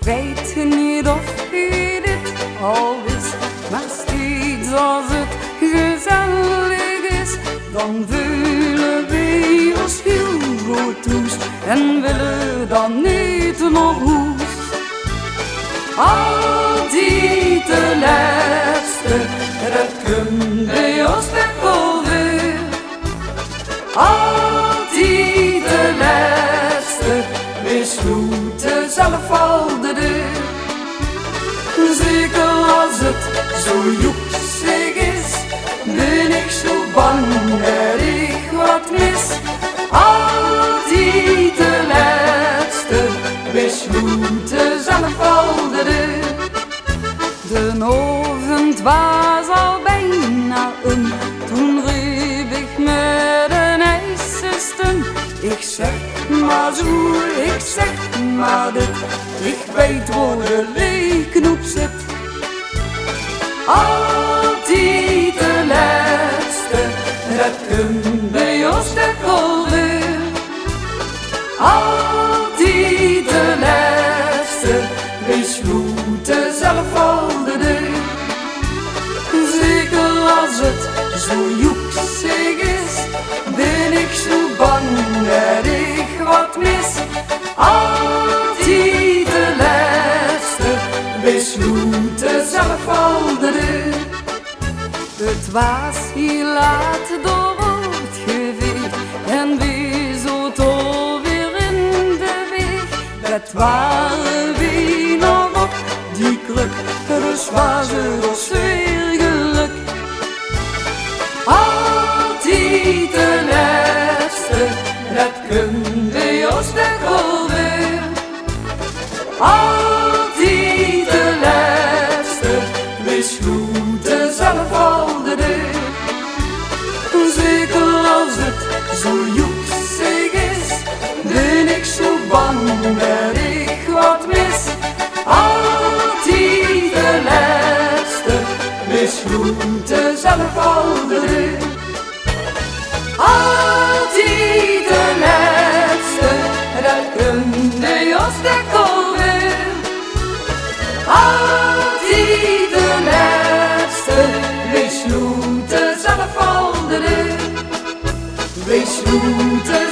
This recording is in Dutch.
weet niet of hij dit al is, maar steeds als het gezellig is, dan voelen we ons heel toes en willen dan niet nog hoes. Altijd de laatste, dat kun bij ons weer. Altijd de laatste, we de deur. Zeker als het zo joepsig is, ben ik zo bang dat ik wat mis. Altijd de laatste, we sloten zelf al de deur. De oven was al maar zo, ik zeg maar dit, ik weet waar de leeknoep zit. Altijd de laatste, dat kun bij ons de weer. Altijd de laatste, we sloten zelf al de deur. Zeker als het zo joepsig is, laatste, we sloten zelf al de deur. Het was hier laat door het geveegd en wie zo weer in de weg. Het waren wie nog op die kruk, dus was er ons weer geluk. Altijd de laatste, dat kun bij ons de weer. Sloten zelf al de deur. Altijd de laatste, dat kun je ons de weer. Altijd de laatste, we sloten zelf al de deur. We sloten